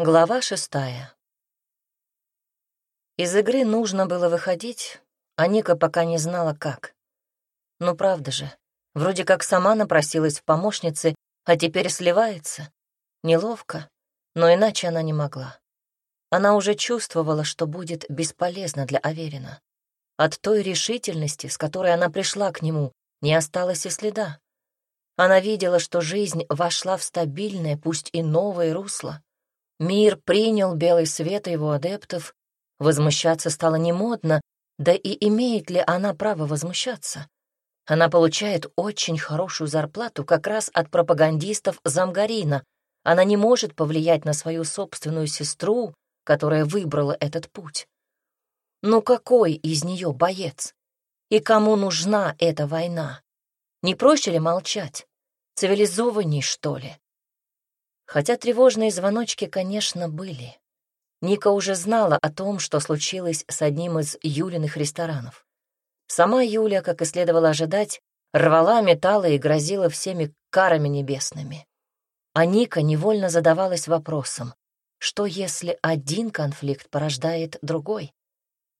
Глава шестая. Из игры нужно было выходить, а Ника пока не знала, как. Ну, правда же, вроде как сама напросилась в помощницы, а теперь сливается. Неловко, но иначе она не могла. Она уже чувствовала, что будет бесполезно для Аверина. От той решительности, с которой она пришла к нему, не осталось и следа. Она видела, что жизнь вошла в стабильное, пусть и новое русло. Мир принял белый свет его адептов, возмущаться стало немодно, да и имеет ли она право возмущаться? Она получает очень хорошую зарплату как раз от пропагандистов Замгарина. Она не может повлиять на свою собственную сестру, которая выбрала этот путь. Ну какой из нее боец? И кому нужна эта война? Не проще ли молчать? Цивилизованней, что ли? Хотя тревожные звоночки, конечно, были. Ника уже знала о том, что случилось с одним из Юлиных ресторанов. Сама Юля, как и следовало ожидать, рвала металлы и грозила всеми карами небесными. А Ника невольно задавалась вопросом, что если один конфликт порождает другой?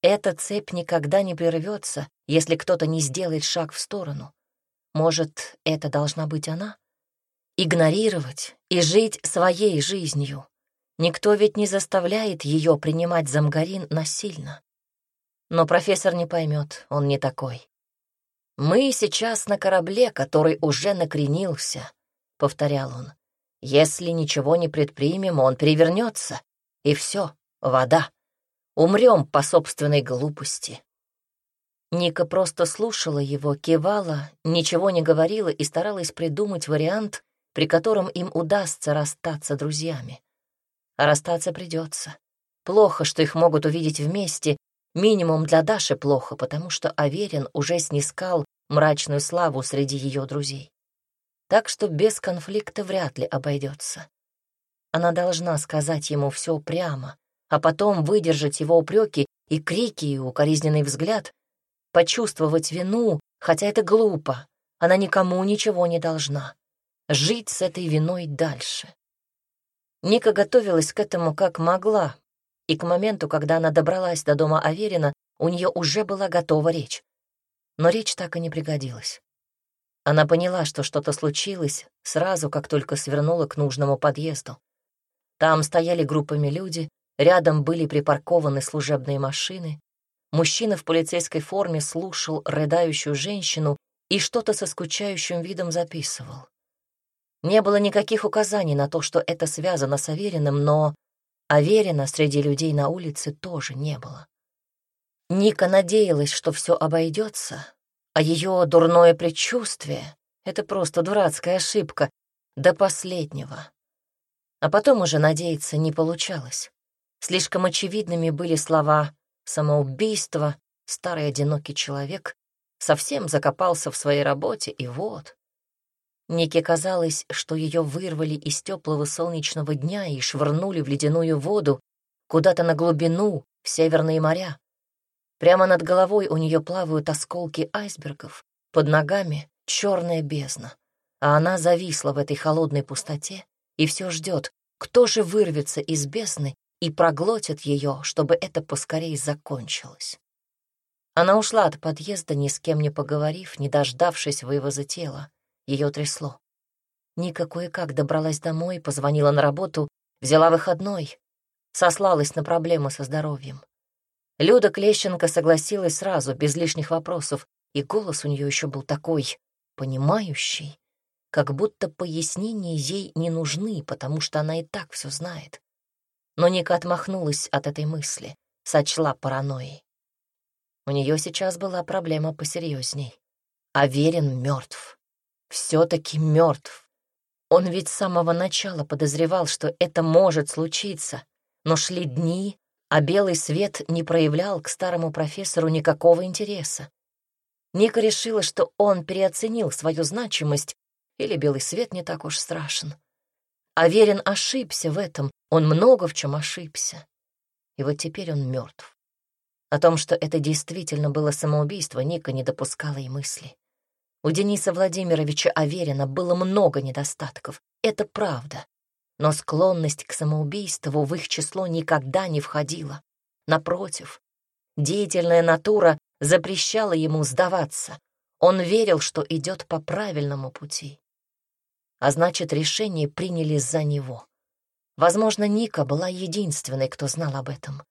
Эта цепь никогда не прервется, если кто-то не сделает шаг в сторону. Может, это должна быть она? Игнорировать и жить своей жизнью. Никто ведь не заставляет ее принимать замгарин насильно. Но профессор не поймет, он не такой. «Мы сейчас на корабле, который уже накренился», — повторял он. «Если ничего не предпримем, он перевернется, и все, вода. Умрем по собственной глупости». Ника просто слушала его, кивала, ничего не говорила и старалась придумать вариант, при котором им удастся расстаться друзьями. А расстаться придется. Плохо, что их могут увидеть вместе, минимум для Даши плохо, потому что Аверин уже снискал мрачную славу среди ее друзей. Так что без конфликта вряд ли обойдется. Она должна сказать ему все прямо, а потом выдержать его упреки и крики, и укоризненный взгляд, почувствовать вину, хотя это глупо, она никому ничего не должна жить с этой виной дальше. Ника готовилась к этому как могла, и к моменту, когда она добралась до дома Аверина, у нее уже была готова речь. Но речь так и не пригодилась. Она поняла, что что-то случилось сразу, как только свернула к нужному подъезду. Там стояли группами люди, рядом были припаркованы служебные машины. Мужчина в полицейской форме слушал рыдающую женщину и что-то со скучающим видом записывал. Не было никаких указаний на то, что это связано с Авериным, но Аверина среди людей на улице тоже не было. Ника надеялась, что все обойдется, а ее дурное предчувствие — это просто дурацкая ошибка до последнего. А потом уже надеяться не получалось. Слишком очевидными были слова «самоубийство», «старый одинокий человек», совсем закопался в своей работе, и вот. Нике казалось, что ее вырвали из теплого солнечного дня и швырнули в ледяную воду куда-то на глубину, в северные моря. Прямо над головой у нее плавают осколки айсбергов, под ногами черная бездна, а она зависла в этой холодной пустоте и все ждет, кто же вырвется из бездны и проглотит ее, чтобы это поскорее закончилось. Она ушла от подъезда, ни с кем не поговорив, не дождавшись вывоза тела. Ее трясло. Ника кое-как добралась домой, позвонила на работу, взяла выходной, сослалась на проблемы со здоровьем. Люда Клещенко согласилась сразу, без лишних вопросов, и голос у нее еще был такой понимающий, как будто пояснения ей не нужны, потому что она и так все знает. Но Ника отмахнулась от этой мысли, сочла паранойей. У нее сейчас была проблема посерьезней. Аверин мертв все-таки мертв. Он ведь с самого начала подозревал, что это может случиться, но шли дни, а белый свет не проявлял к старому профессору никакого интереса. Ника решила, что он переоценил свою значимость, или белый свет не так уж страшен. Аверин ошибся в этом, он много в чем ошибся. И вот теперь он мертв. О том, что это действительно было самоубийство, Ника не допускала и мысли. У Дениса Владимировича Аверина было много недостатков. Это правда. но склонность к самоубийству в их число никогда не входила. Напротив, деятельная натура запрещала ему сдаваться. Он верил, что идет по правильному пути. А значит, решение приняли за него. Возможно, Ника была единственной, кто знал об этом.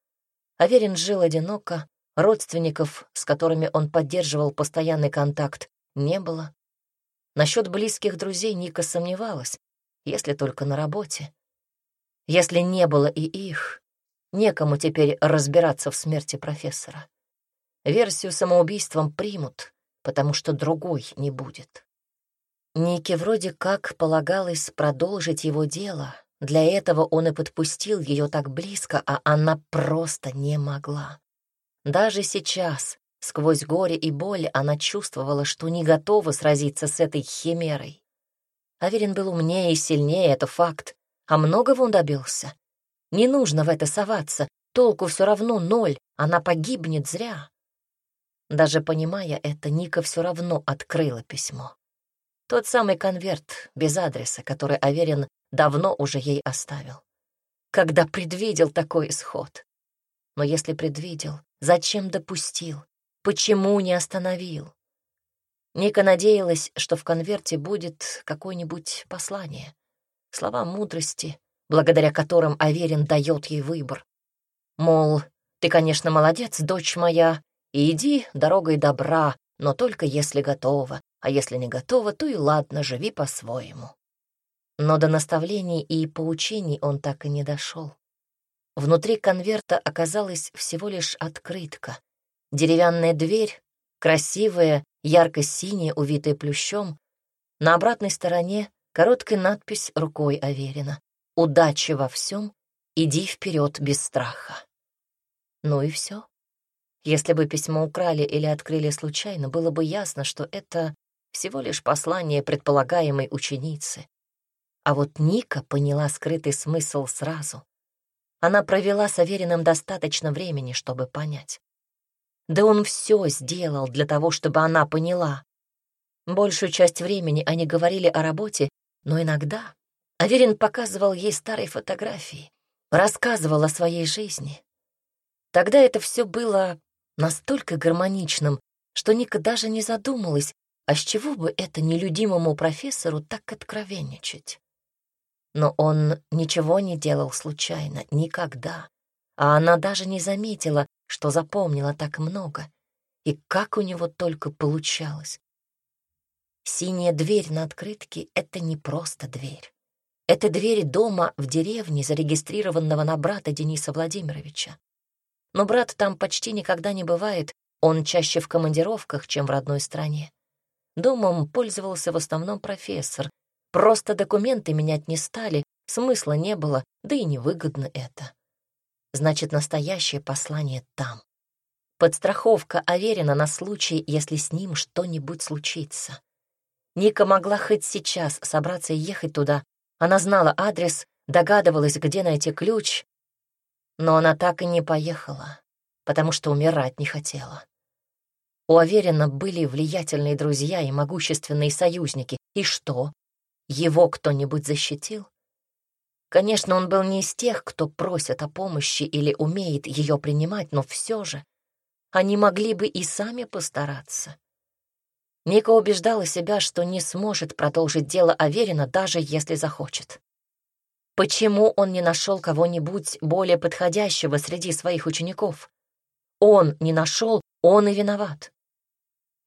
Аверин жил одиноко, родственников, с которыми он поддерживал постоянный контакт, не было. Насчет близких друзей Ника сомневалась, если только на работе. Если не было и их, некому теперь разбираться в смерти профессора. Версию самоубийством примут, потому что другой не будет. Нике вроде как полагалось продолжить его дело. Для этого он и подпустил ее так близко, а она просто не могла. Даже сейчас, сквозь горе и боль, она чувствовала, что не готова сразиться с этой химерой. Аверин был умнее и сильнее, это факт. А многого он добился. Не нужно в это соваться, толку все равно ноль, она погибнет зря. Даже понимая это, Ника все равно открыла письмо. Тот самый конверт без адреса, который Аверин давно уже ей оставил. Когда предвидел такой исход. Но если предвидел, зачем допустил? Почему не остановил? Ника надеялась, что в конверте будет какое-нибудь послание, слова мудрости, благодаря которым Аверин дает ей выбор. Мол, ты, конечно, молодец, дочь моя, и иди дорогой добра, но только если готова, а если не готова, то и ладно, живи по-своему. Но до наставлений и поучений он так и не дошел. Внутри конверта оказалась всего лишь открытка. Деревянная дверь, красивая, ярко-синяя, увитая плющом. На обратной стороне короткая надпись рукой Аверина. «Удачи во всем, иди вперед без страха». Ну и все. Если бы письмо украли или открыли случайно, было бы ясно, что это всего лишь послание предполагаемой ученицы. А вот Ника поняла скрытый смысл сразу. Она провела с Авериным достаточно времени, чтобы понять. Да он все сделал для того, чтобы она поняла. Большую часть времени они говорили о работе, но иногда Аверин показывал ей старые фотографии, рассказывал о своей жизни. Тогда это все было настолько гармоничным, что Ника даже не задумалась, а с чего бы это нелюдимому профессору так откровенничать. Но он ничего не делал случайно, никогда. А она даже не заметила, что запомнила так много. И как у него только получалось. Синяя дверь на открытке — это не просто дверь. Это дверь дома в деревне, зарегистрированного на брата Дениса Владимировича. Но брат там почти никогда не бывает, он чаще в командировках, чем в родной стране. Домом пользовался в основном профессор. Просто документы менять не стали, смысла не было, да и невыгодно это. Значит, настоящее послание там. Подстраховка Аверина на случай, если с ним что-нибудь случится. Ника могла хоть сейчас собраться и ехать туда. Она знала адрес, догадывалась, где найти ключ, но она так и не поехала, потому что умирать не хотела. У Аверина были влиятельные друзья и могущественные союзники. И что? Его кто-нибудь защитил? Конечно, он был не из тех, кто просит о помощи или умеет ее принимать, но все же они могли бы и сами постараться. Ника убеждала себя, что не сможет продолжить дело Аверина, даже если захочет. Почему он не нашел кого-нибудь более подходящего среди своих учеников? Он не нашел, он и виноват.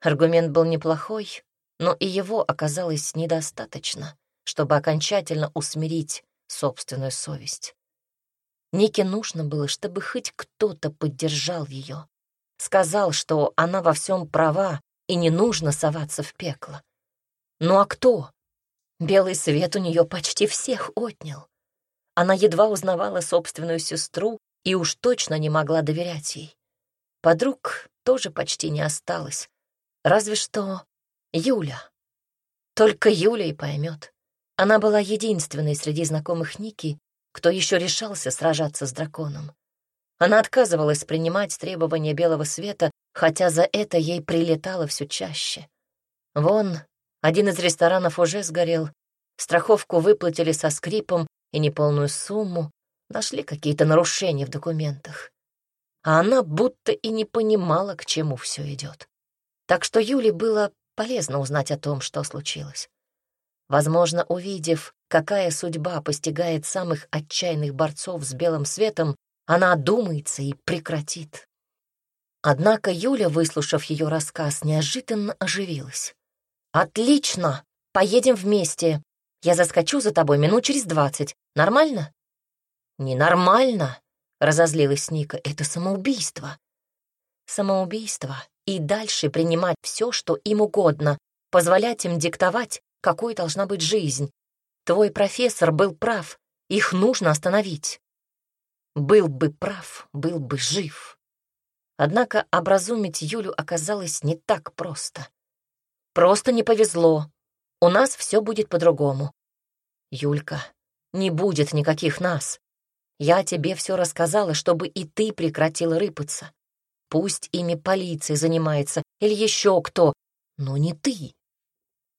Аргумент был неплохой, но и его оказалось недостаточно, чтобы окончательно усмирить собственную совесть. Нике нужно было, чтобы хоть кто-то поддержал ее, сказал, что она во всем права и не нужно соваться в пекло. Ну а кто? Белый свет у нее почти всех отнял. Она едва узнавала собственную сестру и уж точно не могла доверять ей. Подруг тоже почти не осталось. Разве что Юля. Только Юля и поймет. Она была единственной среди знакомых Ники, кто еще решался сражаться с драконом. Она отказывалась принимать требования белого света, хотя за это ей прилетало все чаще. Вон, один из ресторанов уже сгорел, страховку выплатили со скрипом, и неполную сумму, нашли какие-то нарушения в документах. А она будто и не понимала, к чему все идет. Так что Юле было полезно узнать о том, что случилось. Возможно, увидев, какая судьба постигает самых отчаянных борцов с белым светом, она одумается и прекратит. Однако Юля, выслушав ее рассказ, неожиданно оживилась. «Отлично! Поедем вместе. Я заскочу за тобой минут через двадцать. Нормально?» «Ненормально!» — разозлилась Ника. «Это самоубийство». «Самоубийство и дальше принимать все, что им угодно, позволять им диктовать, какой должна быть жизнь. Твой профессор был прав, их нужно остановить. Был бы прав, был бы жив. Однако образумить Юлю оказалось не так просто. Просто не повезло. У нас все будет по-другому. Юлька, не будет никаких нас. Я тебе все рассказала, чтобы и ты прекратила рыпаться. Пусть ими полиция занимается или еще кто, но не ты.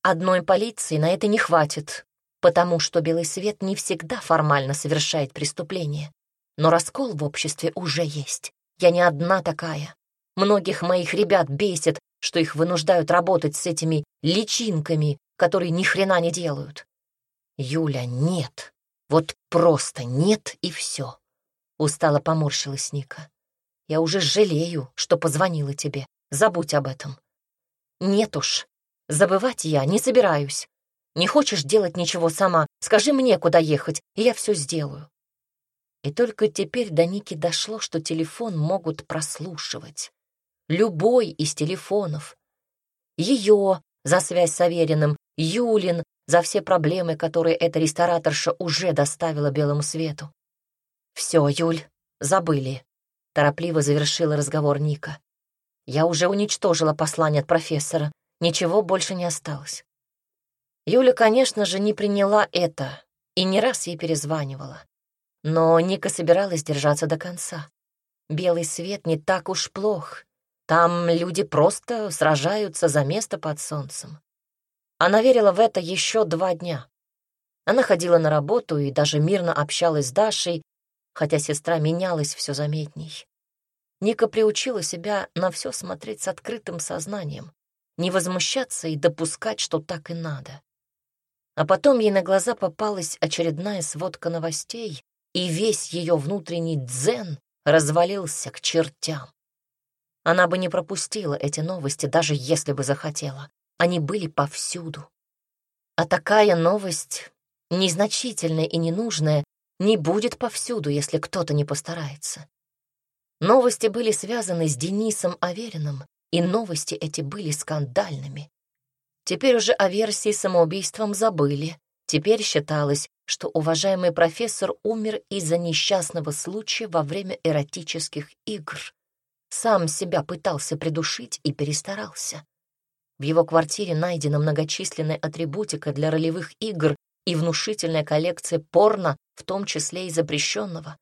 Одной полиции на это не хватит, потому что белый свет не всегда формально совершает преступление. Но раскол в обществе уже есть. Я не одна такая. Многих моих ребят бесит, что их вынуждают работать с этими личинками, которые ни хрена не делают. Юля, нет. Вот просто нет и все. Устало поморщилась Ника. Я уже жалею, что позвонила тебе. Забудь об этом. Нет уж, забывать я не собираюсь. Не хочешь делать ничего сама, скажи мне, куда ехать, и я все сделаю. И только теперь до Ники дошло, что телефон могут прослушивать. Любой из телефонов. Ее за связь с Авериным, Юлин за все проблемы, которые эта рестораторша уже доставила белому свету. Все, Юль, забыли. Торопливо завершила разговор Ника. Я уже уничтожила послание от профессора. Ничего больше не осталось. Юля, конечно же, не приняла это и не раз ей перезванивала. Но Ника собиралась держаться до конца. Белый свет не так уж плох. Там люди просто сражаются за место под солнцем. Она верила в это еще два дня. Она ходила на работу и даже мирно общалась с Дашей, хотя сестра менялась все заметней. Ника приучила себя на все смотреть с открытым сознанием, не возмущаться и допускать, что так и надо. А потом ей на глаза попалась очередная сводка новостей, и весь ее внутренний дзен развалился к чертям. Она бы не пропустила эти новости, даже если бы захотела. Они были повсюду. А такая новость, незначительная и ненужная, не будет повсюду, если кто-то не постарается. Новости были связаны с Денисом Авериным, и новости эти были скандальными. Теперь уже о версии самоубийством забыли. Теперь считалось, что уважаемый профессор умер из-за несчастного случая во время эротических игр. Сам себя пытался придушить и перестарался. В его квартире найдена многочисленная атрибутика для ролевых игр и внушительная коллекция порно, в том числе и запрещенного.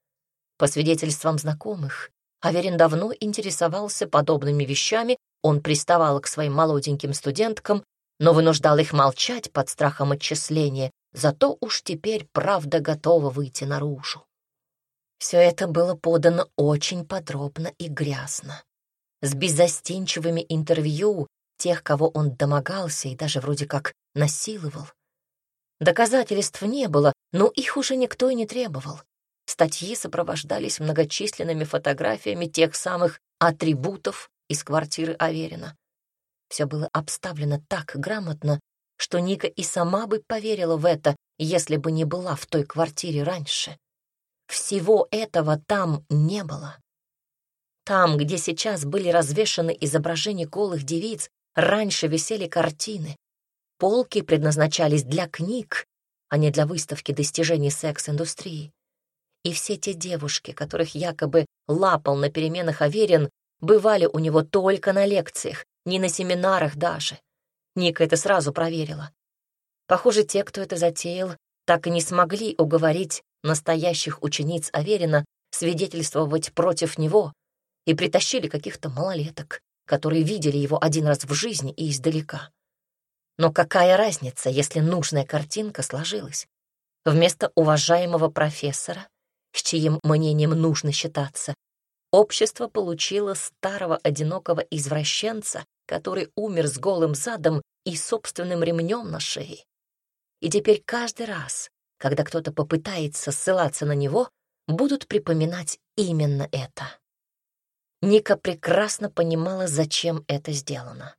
По свидетельствам знакомых, Аверин давно интересовался подобными вещами, он приставал к своим молоденьким студенткам, но вынуждал их молчать под страхом отчисления, зато уж теперь правда готова выйти наружу. Все это было подано очень подробно и грязно, с беззастенчивыми интервью тех, кого он домогался и даже вроде как насиловал. Доказательств не было, но их уже никто и не требовал. Статьи сопровождались многочисленными фотографиями тех самых атрибутов из квартиры Аверина. Все было обставлено так грамотно, что Ника и сама бы поверила в это, если бы не была в той квартире раньше. Всего этого там не было. Там, где сейчас были развешаны изображения голых девиц, раньше висели картины. Полки предназначались для книг, а не для выставки достижений секс-индустрии. И все те девушки, которых якобы лапал на переменах Аверин, бывали у него только на лекциях, не на семинарах даже. Ника это сразу проверила. Похоже, те, кто это затеял, так и не смогли уговорить настоящих учениц Аверина свидетельствовать против него и притащили каких-то малолеток, которые видели его один раз в жизни и издалека. Но какая разница, если нужная картинка сложилась? вместо уважаемого профессора, с чьим мнением нужно считаться, общество получило старого одинокого извращенца, который умер с голым задом и собственным ремнем на шее. И теперь каждый раз, когда кто-то попытается ссылаться на него, будут припоминать именно это. Ника прекрасно понимала, зачем это сделано.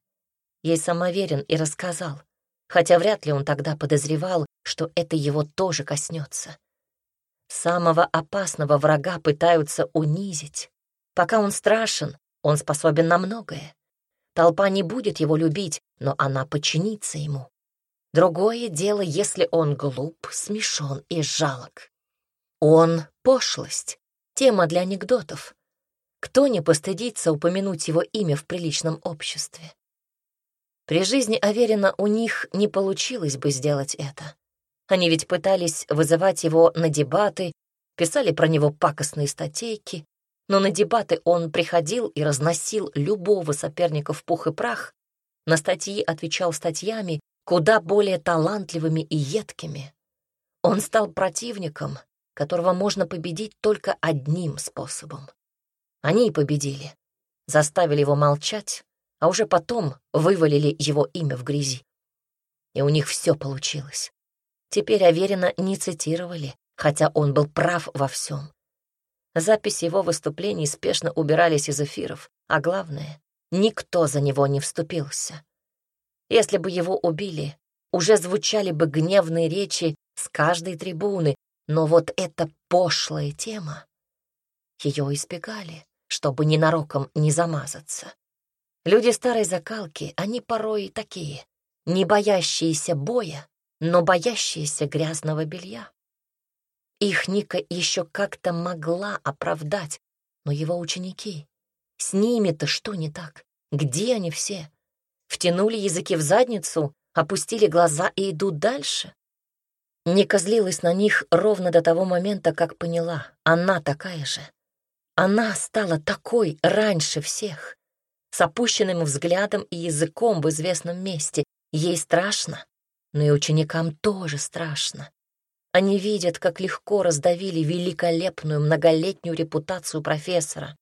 Ей самоверен и рассказал, хотя вряд ли он тогда подозревал, что это его тоже коснется. Самого опасного врага пытаются унизить. Пока он страшен, он способен на многое. Толпа не будет его любить, но она подчинится ему. Другое дело, если он глуп, смешон и жалок. Он — пошлость, тема для анекдотов. Кто не постыдится упомянуть его имя в приличном обществе? При жизни Аверина у них не получилось бы сделать это. Они ведь пытались вызывать его на дебаты, писали про него пакостные статейки, но на дебаты он приходил и разносил любого соперника в пух и прах, на статьи отвечал статьями, куда более талантливыми и едкими. Он стал противником, которого можно победить только одним способом. Они и победили, заставили его молчать, а уже потом вывалили его имя в грязи. И у них все получилось. Теперь Аверина не цитировали, хотя он был прав во всем. Записи его выступлений спешно убирались из эфиров, а главное, никто за него не вступился. Если бы его убили, уже звучали бы гневные речи с каждой трибуны, но вот эта пошлая тема, ее избегали, чтобы ненароком не замазаться. Люди старой закалки, они порой такие, не боящиеся боя, но боящиеся грязного белья. Их Ника еще как-то могла оправдать, но его ученики, с ними-то что не так? Где они все? Втянули языки в задницу, опустили глаза и идут дальше? Ника злилась на них ровно до того момента, как поняла, она такая же. Она стала такой раньше всех с опущенным взглядом и языком в известном месте. Ей страшно, но и ученикам тоже страшно. Они видят, как легко раздавили великолепную многолетнюю репутацию профессора.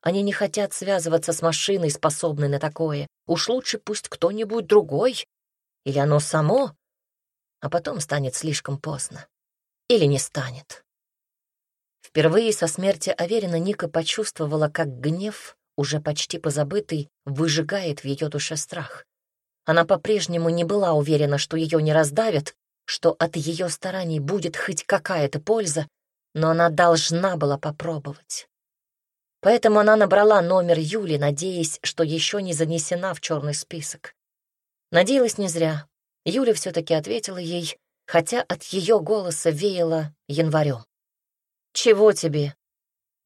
Они не хотят связываться с машиной, способной на такое. Уж лучше пусть кто-нибудь другой. Или оно само, а потом станет слишком поздно. Или не станет. Впервые со смерти Аверина Ника почувствовала, как гнев уже почти позабытый, выжигает в ее душе страх. Она по-прежнему не была уверена, что ее не раздавят, что от ее стараний будет хоть какая-то польза, но она должна была попробовать. Поэтому она набрала номер Юли, надеясь, что еще не занесена в черный список. Надеялась не зря. Юля все-таки ответила ей, хотя от ее голоса веяло январем. «Чего тебе?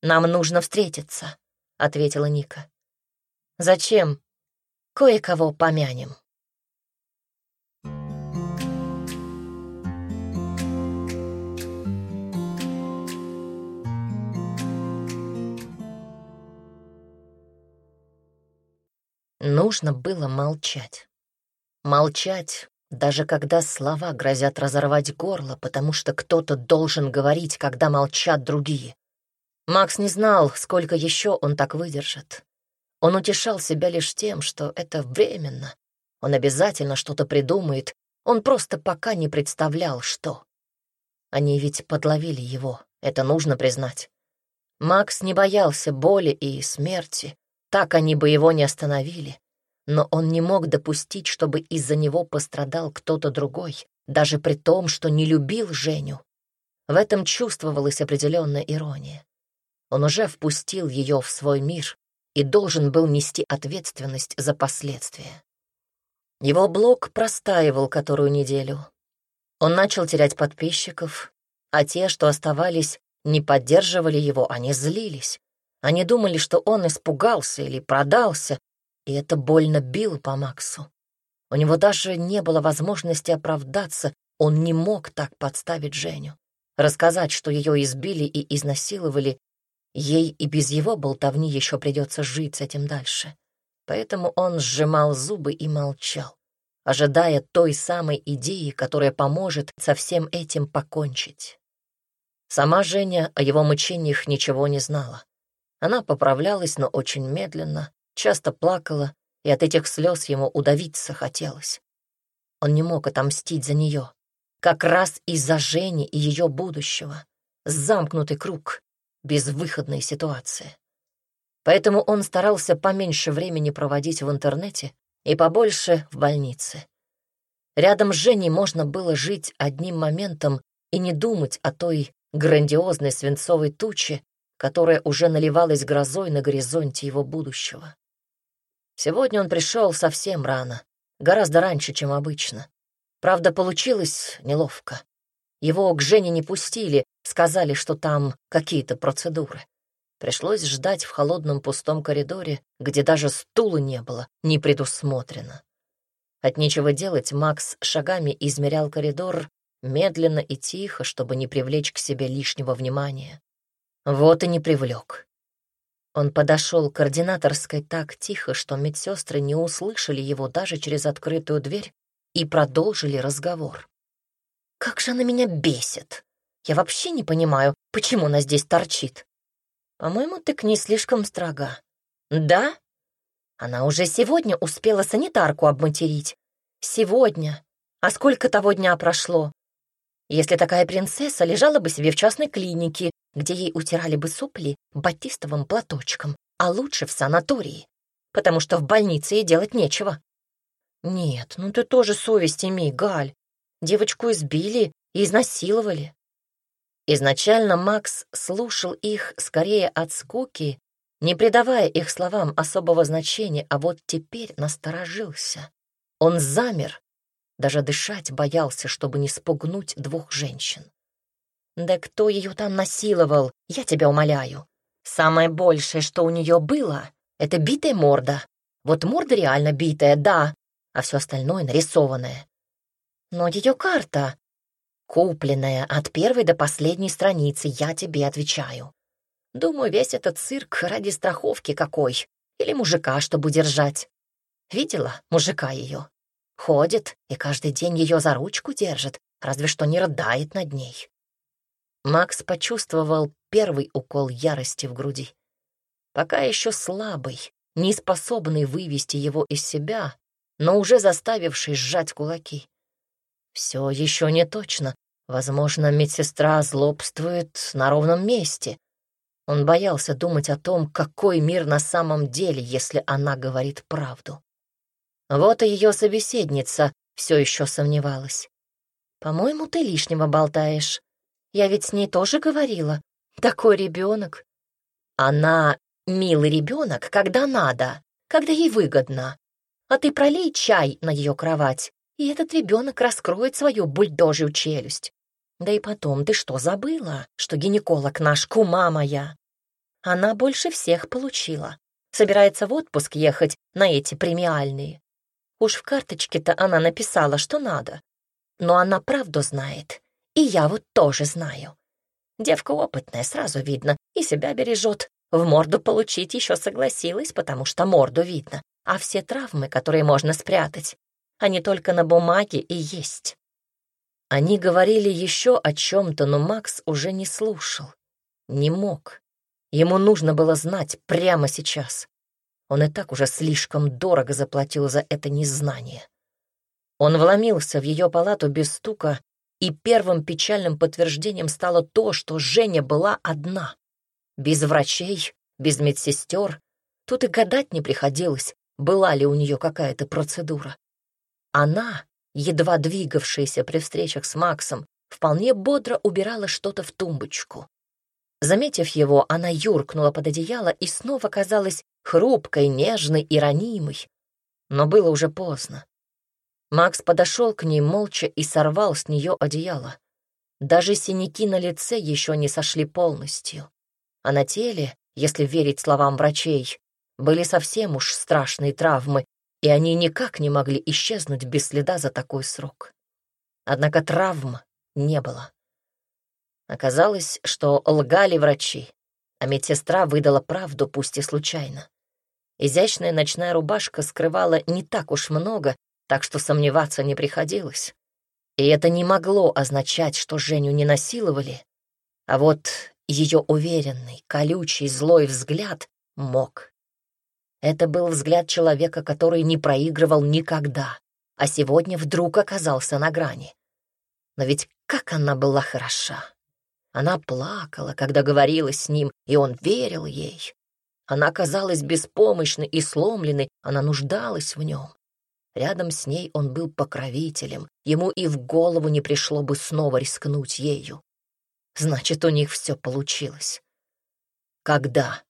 Нам нужно встретиться», ответила Ника. Зачем? Кое-кого помянем. Нужно было молчать. Молчать, даже когда слова грозят разорвать горло, потому что кто-то должен говорить, когда молчат другие. Макс не знал, сколько еще он так выдержит. Он утешал себя лишь тем, что это временно. Он обязательно что-то придумает, он просто пока не представлял, что. Они ведь подловили его, это нужно признать. Макс не боялся боли и смерти, так они бы его не остановили. Но он не мог допустить, чтобы из-за него пострадал кто-то другой, даже при том, что не любил Женю. В этом чувствовалась определенная ирония. Он уже впустил ее в свой мир и должен был нести ответственность за последствия. Его блог простаивал которую неделю. Он начал терять подписчиков, а те, что оставались, не поддерживали его, они злились. Они думали, что он испугался или продался, и это больно било по Максу. У него даже не было возможности оправдаться, он не мог так подставить Женю. Рассказать, что ее избили и изнасиловали, Ей и без его болтовни еще придется жить с этим дальше. Поэтому он сжимал зубы и молчал. ожидая той самой идеи, которая поможет со всем этим покончить. Сама Женя о его мучениях ничего не знала. Она поправлялась, но очень медленно, часто плакала, и от этих слез ему удавиться хотелось. Он не мог отомстить за нее. Как раз из-за Жени и ее будущего. Замкнутый круг, безвыходная ситуация. Поэтому он старался поменьше времени проводить в интернете и побольше в больнице. Рядом с Женей можно было жить одним моментом и не думать о той грандиозной свинцовой туче, которая уже наливалась грозой на горизонте его будущего. Сегодня он пришел совсем рано, гораздо раньше, чем обычно. Правда, получилось неловко. Его к Жене не пустили, сказали, что там какие-то процедуры. Пришлось ждать в холодном пустом коридоре, где даже стула не было, не предусмотрено. От нечего делать Макс шагами измерял коридор, медленно и тихо, чтобы не привлечь к себе лишнего внимания. Вот и не привлек. Он подошел к координаторской так тихо, что медсестры не услышали его даже через открытую дверь и продолжили разговор. «Как же она меня бесит! Я вообще не понимаю, почему она здесь торчит. По-моему, ты к ней слишком строга». «Да?» Она уже сегодня успела санитарку обматерить. Сегодня. А сколько того дня прошло? Если такая принцесса лежала бы себе в частной клинике, где ей утирали бы сопли батистовым платочком, а лучше в санатории, потому что в больнице ей делать нечего. Нет, ну ты тоже совесть имей, Галь. Девочку избили и изнасиловали. Изначально Макс слушал их скорее от скуки, не придавая их словам особого значения, а вот теперь насторожился. Он замер, даже дышать боялся, чтобы не спугнуть двух женщин. Да кто ее там насиловал, я тебя умоляю. Самое большее, что у нее было, это битая морда. Вот морда реально битая, да, а все остальное нарисованное. Но ее карта, купленная от первой до последней страницы, я тебе отвечаю. Думаю, весь этот цирк ради страховки какой. Или мужика, чтобы держать. Видела мужика ее? Ходит и каждый день ее за ручку держит, разве что не рыдает над ней. Макс почувствовал первый укол ярости в груди. Пока еще слабый, не способный вывести его из себя, но уже заставивший сжать кулаки. Все еще не точно. Возможно, медсестра злобствует на ровном месте. Он боялся думать о том, какой мир на самом деле, если она говорит правду. Вот и ее собеседница все еще сомневалась. «По-моему, ты лишнего болтаешь. Я ведь с ней тоже говорила. Такой ребенок. Она милый ребенок, когда надо, когда ей выгодно. А ты пролей чай на ее кровать, и этот ребенок раскроет свою бульдожью челюсть. Да и потом, ты что, забыла, что гинеколог наш кума моя? Она больше всех получила. Собирается в отпуск ехать на эти премиальные. Уж в карточке-то она написала, что надо. Но она правду знает и я вот тоже знаю. Девка опытная, сразу видно, и себя бережет. В морду получить еще согласилась, потому что морду видно. А все травмы, которые можно спрятать, они только на бумаге и есть. Они говорили еще о чем-то, но Макс уже не слушал. Не мог. Ему нужно было знать прямо сейчас. Он и так уже слишком дорого заплатил за это незнание. Он вломился в ее палату без стука и первым печальным подтверждением стало то, что Женя была одна. Без врачей, без медсестер. Тут и гадать не приходилось, была ли у нее какая-то процедура. Она, едва двигавшаяся при встречах с Максом, вполне бодро убирала что-то в тумбочку. Заметив его, она юркнула под одеяло и снова казалась хрупкой, нежной и ранимой. Но было уже поздно. Макс подошел к ней молча и сорвал с нее одеяло. Даже синяки на лице еще не сошли полностью. А на теле, если верить словам врачей, были совсем уж страшные травмы, и они никак не могли исчезнуть без следа за такой срок. Однако травм не было. Оказалось, что лгали врачи, а медсестра выдала правду, пусть и случайно. Изящная ночная рубашка скрывала не так уж много, так что сомневаться не приходилось. И это не могло означать, что Женю не насиловали, а вот ее уверенный, колючий, злой взгляд мог. Это был взгляд человека, который не проигрывал никогда, а сегодня вдруг оказался на грани. Но ведь как она была хороша! Она плакала, когда говорила с ним, и он верил ей. Она казалась беспомощной и сломленной, она нуждалась в нем. Рядом с ней он был покровителем, ему и в голову не пришло бы снова рискнуть ею. Значит, у них все получилось. Когда?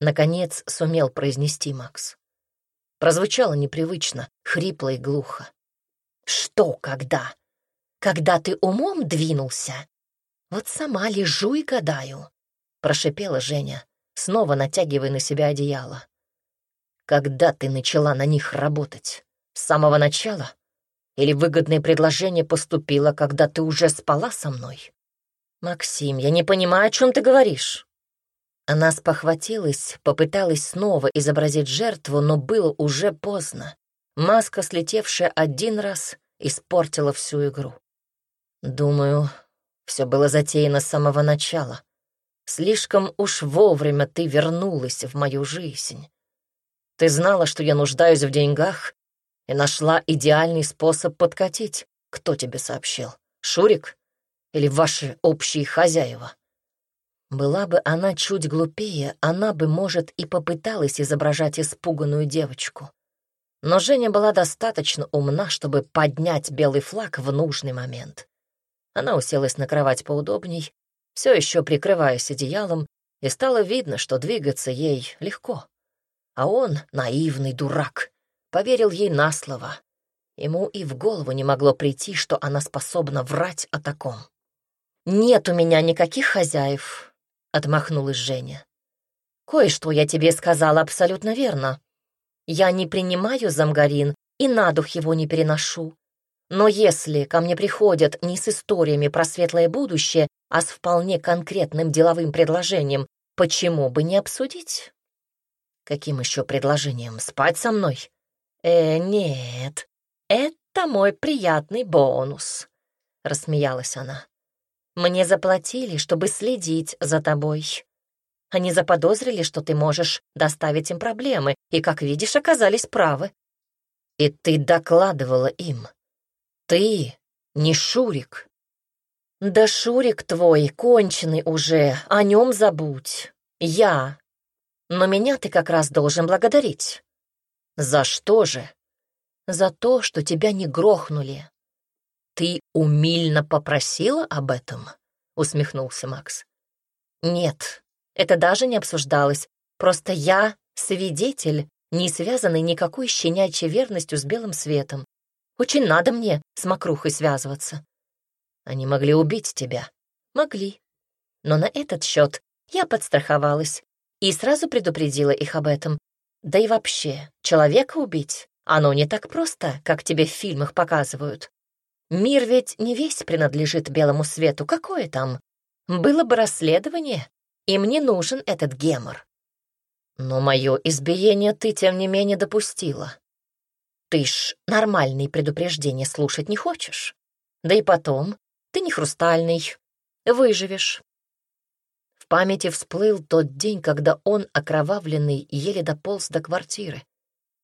Наконец сумел произнести Макс. Прозвучало непривычно, хрипло и глухо. Что когда? Когда ты умом двинулся? Вот сама лежу и гадаю, прошипела Женя, снова натягивая на себя одеяло. Когда ты начала на них работать? С самого начала? Или выгодное предложение поступило, когда ты уже спала со мной? Максим, я не понимаю, о чем ты говоришь. Она спохватилась, попыталась снова изобразить жертву, но было уже поздно. Маска, слетевшая один раз, испортила всю игру. Думаю, все было затеяно с самого начала. Слишком уж вовремя ты вернулась в мою жизнь. Ты знала, что я нуждаюсь в деньгах, и нашла идеальный способ подкатить. Кто тебе сообщил? Шурик? Или ваши общие хозяева? Была бы она чуть глупее, она бы, может, и попыталась изображать испуганную девочку. Но Женя была достаточно умна, чтобы поднять белый флаг в нужный момент. Она уселась на кровать поудобней, все еще прикрываясь одеялом, и стало видно, что двигаться ей легко. А он, наивный дурак, поверил ей на слово. Ему и в голову не могло прийти, что она способна врать о таком. «Нет у меня никаких хозяев», — отмахнулась Женя. «Кое-что я тебе сказала абсолютно верно. Я не принимаю замгарин и на дух его не переношу. Но если ко мне приходят не с историями про светлое будущее, а с вполне конкретным деловым предложением, почему бы не обсудить? Каким еще предложением? Спать со мной? Э, нет, это мой приятный бонус, — рассмеялась она. Мне заплатили, чтобы следить за тобой. Они заподозрили, что ты можешь доставить им проблемы, и, как видишь, оказались правы. И ты докладывала им. Ты не Шурик. Да Шурик твой, конченый уже, о нем забудь. Я. Но меня ты как раз должен благодарить. За что же? За то, что тебя не грохнули, «Ты умильно попросила об этом?» — усмехнулся Макс. «Нет, это даже не обсуждалось. Просто я свидетель, не связанный никакой щенячьей верностью с белым светом. Очень надо мне с мокрухой связываться. Они могли убить тебя. Могли. Но на этот счет я подстраховалась и сразу предупредила их об этом. Да и вообще, человека убить, оно не так просто, как тебе в фильмах показывают. Мир ведь не весь принадлежит белому свету. Какое там? Было бы расследование, и мне нужен этот гемор. Но мое избиение ты, тем не менее, допустила. Ты ж нормальные предупреждения слушать не хочешь. Да и потом, ты не хрустальный, выживешь. Памяти всплыл тот день, когда он, окровавленный, еле дополз до квартиры.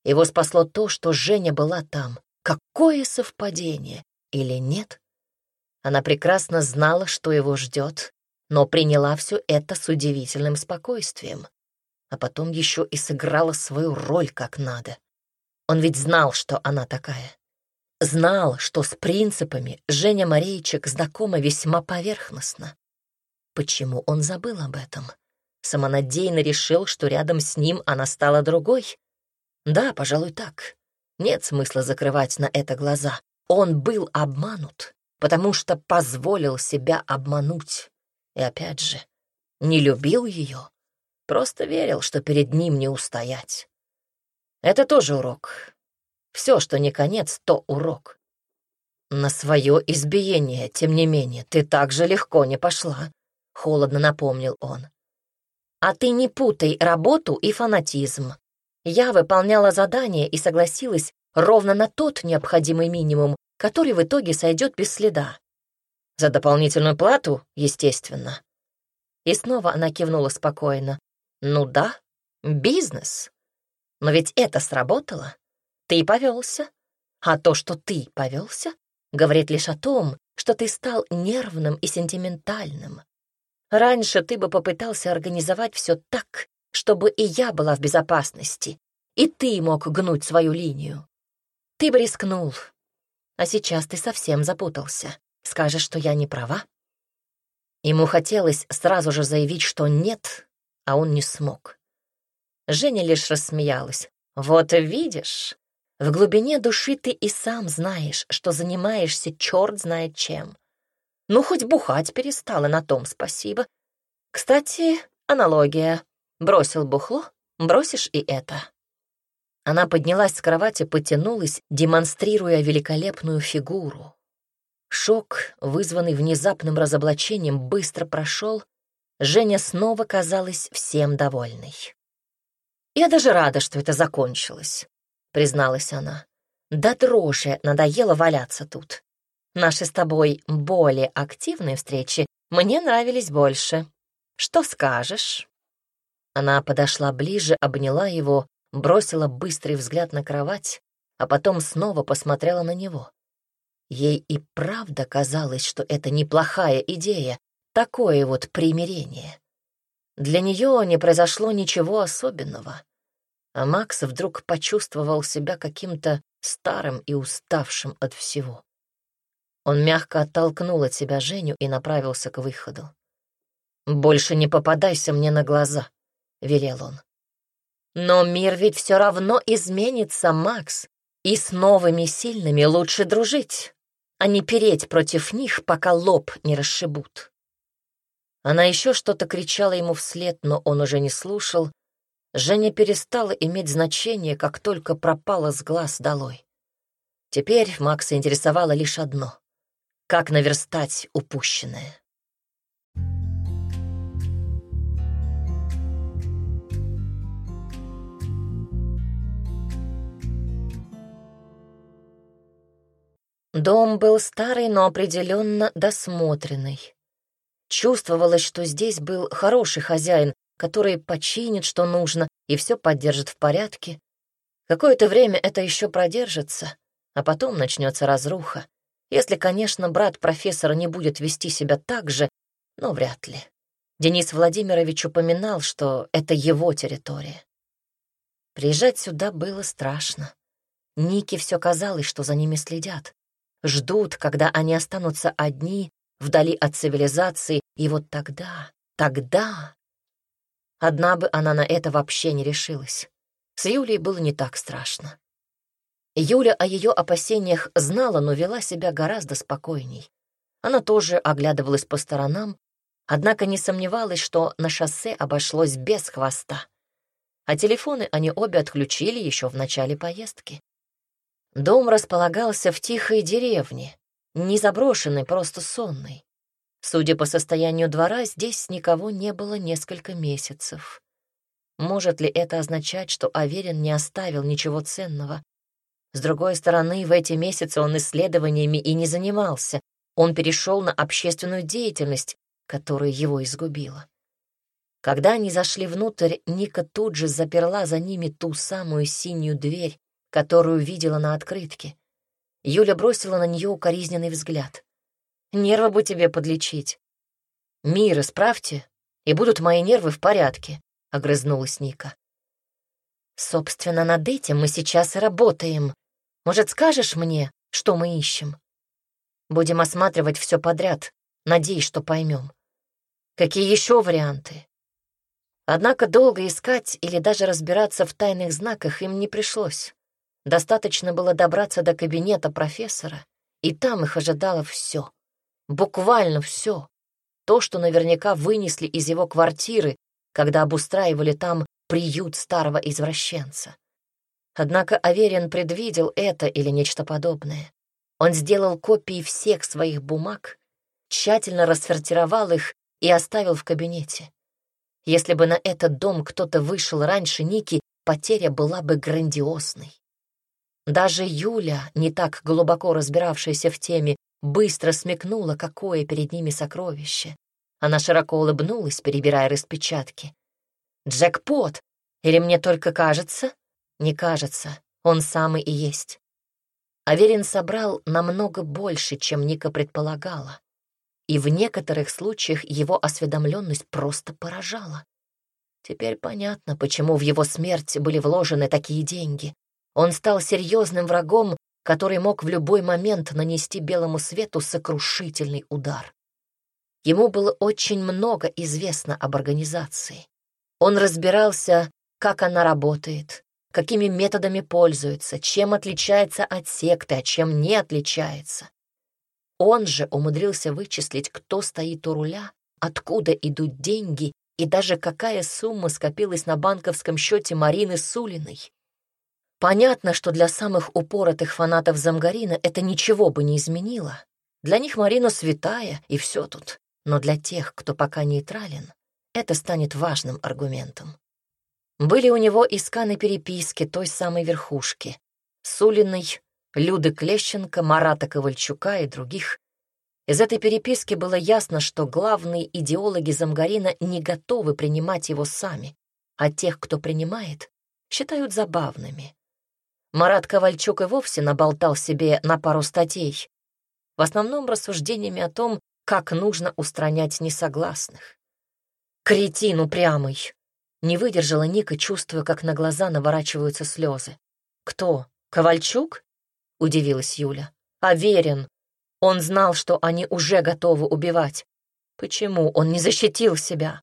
Его спасло то, что Женя была там. Какое совпадение! или нет. Она прекрасно знала, что его ждет, но приняла все это с удивительным спокойствием. А потом еще и сыграла свою роль как надо. Он ведь знал, что она такая. Знал, что с принципами Женя Марейчик знакома весьма поверхностно. Почему он забыл об этом? Самонадеянно решил, что рядом с ним она стала другой? Да, пожалуй, так. Нет смысла закрывать на это глаза. Он был обманут, потому что позволил себя обмануть. И опять же, не любил ее, просто верил, что перед ним не устоять. Это тоже урок. Все, что не конец, то урок. На свое избиение, тем не менее, ты так же легко не пошла, — холодно напомнил он. А ты не путай работу и фанатизм. Я выполняла задание и согласилась ровно на тот необходимый минимум, который в итоге сойдет без следа. За дополнительную плату, естественно. И снова она кивнула спокойно. Ну да, бизнес. Но ведь это сработало. Ты повелся. А то, что ты повелся, говорит лишь о том, что ты стал нервным и сентиментальным. Раньше ты бы попытался организовать все так, чтобы и я была в безопасности, и ты мог гнуть свою линию. Ты бы рискнул. А сейчас ты совсем запутался. Скажешь, что я не права? Ему хотелось сразу же заявить, что нет, а он не смог. Женя лишь рассмеялась. «Вот видишь, в глубине души ты и сам знаешь, что занимаешься черт знает чем. Ну, хоть бухать перестала, на том спасибо. Кстати, аналогия. Бросил бухло, бросишь и это». Она поднялась с кровати, потянулась, демонстрируя великолепную фигуру. Шок, вызванный внезапным разоблачением, быстро прошел. Женя снова казалась всем довольной. «Я даже рада, что это закончилось», — призналась она. «Да дрожи надоело валяться тут. Наши с тобой более активные встречи мне нравились больше. Что скажешь?» Она подошла ближе, обняла его, бросила быстрый взгляд на кровать, а потом снова посмотрела на него. Ей и правда казалось, что это неплохая идея, такое вот примирение. Для нее не произошло ничего особенного. А Макс вдруг почувствовал себя каким-то старым и уставшим от всего. Он мягко оттолкнул от себя Женю и направился к выходу. «Больше не попадайся мне на глаза», — велел он. «Но мир ведь все равно изменится, Макс, и с новыми сильными лучше дружить а не переть против них, пока лоб не расшибут. Она еще что-то кричала ему вслед, но он уже не слушал. Женя перестала иметь значение, как только пропала с глаз долой. Теперь Макса интересовало лишь одно — как наверстать упущенное. Дом был старый, но определенно досмотренный. Чувствовалось, что здесь был хороший хозяин, который починит, что нужно, и все поддержит в порядке. Какое-то время это еще продержится, а потом начнется разруха. Если, конечно, брат профессора не будет вести себя так же, но вряд ли. Денис Владимирович упоминал, что это его территория. Приезжать сюда было страшно. Нике все казалось, что за ними следят ждут, когда они останутся одни, вдали от цивилизации, и вот тогда, тогда... Одна бы она на это вообще не решилась. С Юлей было не так страшно. Юля о ее опасениях знала, но вела себя гораздо спокойней. Она тоже оглядывалась по сторонам, однако не сомневалась, что на шоссе обошлось без хвоста. А телефоны они обе отключили еще в начале поездки. Дом располагался в тихой деревне, не заброшенной, просто сонной. Судя по состоянию двора, здесь никого не было несколько месяцев. Может ли это означать, что Аверин не оставил ничего ценного? С другой стороны, в эти месяцы он исследованиями и не занимался. Он перешел на общественную деятельность, которая его изгубила. Когда они зашли внутрь, Ника тут же заперла за ними ту самую синюю дверь, которую видела на открытке. Юля бросила на нее укоризненный взгляд. «Нервы бы тебе подлечить». «Мир, исправьте, и будут мои нервы в порядке», — огрызнулась Ника. «Собственно, над этим мы сейчас и работаем. Может, скажешь мне, что мы ищем? Будем осматривать все подряд, надеюсь, что поймем. Какие еще варианты?» Однако долго искать или даже разбираться в тайных знаках им не пришлось. Достаточно было добраться до кабинета профессора, и там их ожидало все. Буквально все. То, что наверняка вынесли из его квартиры, когда обустраивали там приют старого извращенца. Однако Аверин предвидел это или нечто подобное. Он сделал копии всех своих бумаг, тщательно рассортировал их и оставил в кабинете. Если бы на этот дом кто-то вышел раньше Ники, потеря была бы грандиозной. Даже Юля, не так глубоко разбиравшаяся в теме, быстро смекнула, какое перед ними сокровище. Она широко улыбнулась, перебирая распечатки. «Джекпот! Или мне только кажется?» «Не кажется. Он самый и есть». Аверин собрал намного больше, чем Ника предполагала. И в некоторых случаях его осведомленность просто поражала. Теперь понятно, почему в его смерть были вложены такие деньги. Он стал серьезным врагом, который мог в любой момент нанести белому свету сокрушительный удар. Ему было очень много известно об организации. Он разбирался, как она работает, какими методами пользуется, чем отличается от секты, а чем не отличается. Он же умудрился вычислить, кто стоит у руля, откуда идут деньги и даже какая сумма скопилась на банковском счете Марины Сулиной. Понятно, что для самых упоротых фанатов Замгарина это ничего бы не изменило. Для них Марина святая, и все тут. Но для тех, кто пока нейтрален, это станет важным аргументом. Были у него и сканы переписки той самой верхушки. Сулиной, Люды Клещенко, Марата Ковальчука и других. Из этой переписки было ясно, что главные идеологи Замгарина не готовы принимать его сами, а тех, кто принимает, считают забавными. Марат Ковальчук и вовсе наболтал себе на пару статей, в основном рассуждениями о том, как нужно устранять несогласных. «Кретин упрямый!» Не выдержала Ника, чувствуя, как на глаза наворачиваются слезы. «Кто? Ковальчук?» — удивилась Юля. «Аверин. Он знал, что они уже готовы убивать. Почему он не защитил себя?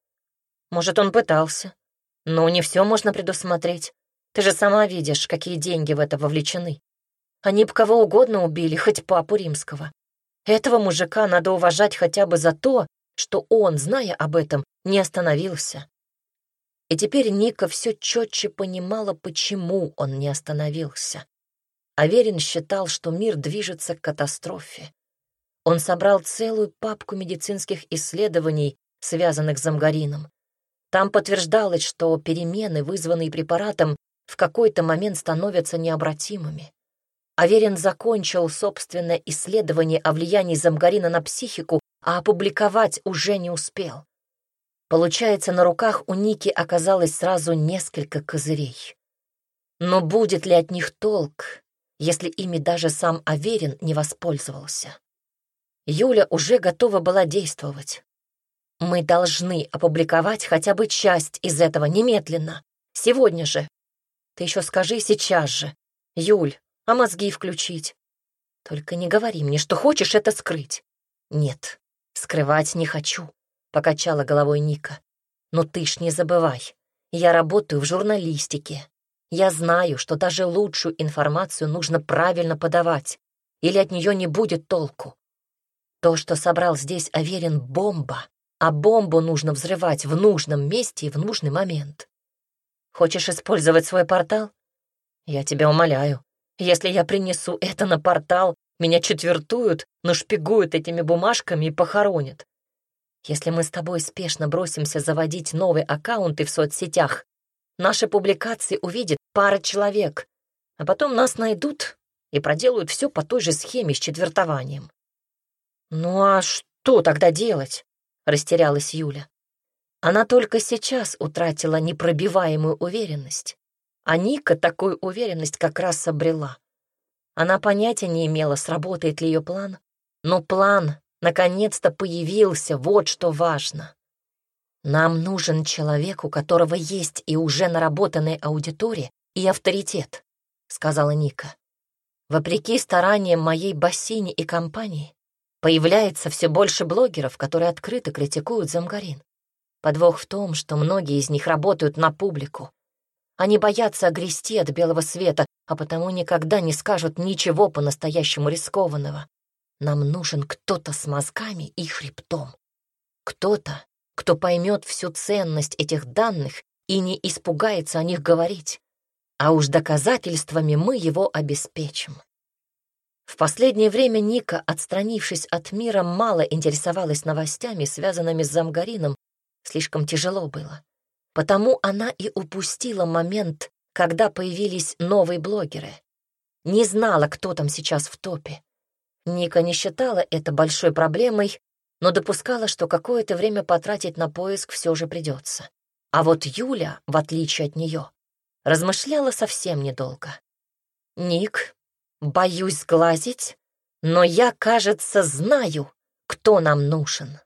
Может, он пытался. Но не все можно предусмотреть. Ты же сама видишь, какие деньги в это вовлечены. Они б кого угодно убили, хоть папу римского. Этого мужика надо уважать хотя бы за то, что он, зная об этом, не остановился. И теперь Ника все четче понимала, почему он не остановился. Аверин считал, что мир движется к катастрофе. Он собрал целую папку медицинских исследований, связанных с замгарином. Там подтверждалось, что перемены, вызванные препаратом, в какой-то момент становятся необратимыми. Аверин закончил собственное исследование о влиянии замгарина на психику, а опубликовать уже не успел. Получается, на руках у Ники оказалось сразу несколько козырей. Но будет ли от них толк, если ими даже сам Аверин не воспользовался? Юля уже готова была действовать. Мы должны опубликовать хотя бы часть из этого немедленно, сегодня же. Ты еще скажи сейчас же. Юль, а мозги включить? Только не говори мне, что хочешь это скрыть. Нет, скрывать не хочу покачала головой Ника. Но ты ж не забывай, я работаю в журналистике. Я знаю, что даже лучшую информацию нужно правильно подавать, или от нее не будет толку. То, что собрал здесь Аверин, бомба, а бомбу нужно взрывать в нужном месте и в нужный момент. Хочешь использовать свой портал? Я тебя умоляю. Если я принесу это на портал, меня четвертуют, нашпигуют этими бумажками и похоронят. Если мы с тобой спешно бросимся заводить новые аккаунты в соцсетях, наши публикации увидит пара человек, а потом нас найдут и проделают все по той же схеме с четвертованием. «Ну а что тогда делать?» — растерялась Юля. Она только сейчас утратила непробиваемую уверенность, а Ника такую уверенность как раз обрела. Она понятия не имела, сработает ли ее план, но план наконец-то появился, вот что важно. Нам нужен человек, у которого есть и уже наработанная аудитория и авторитет, сказала Ника. Вопреки стараниям моей бассейни и компании, появляется все больше блогеров, которые открыто критикуют Замгарин. Подвох в том, что многие из них работают на публику. Они боятся огрести от белого света, а потому никогда не скажут ничего по-настоящему рискованного. Нам нужен кто-то с мозгами и хребтом. Кто-то, кто поймет всю ценность этих данных и не испугается о них говорить. А уж доказательствами мы его обеспечим. В последнее время Ника, отстранившись от мира, мало интересовалась новостями, связанными с Замгарином. Слишком тяжело было. Потому она и упустила момент, когда появились новые блогеры. не знала, кто там сейчас в топе. Ника не считала это большой проблемой, но допускала, что какое-то время потратить на поиск все же придется. А вот Юля, в отличие от нее, размышляла совсем недолго. «Ник, боюсь сглазить, но я, кажется, знаю, кто нам нужен».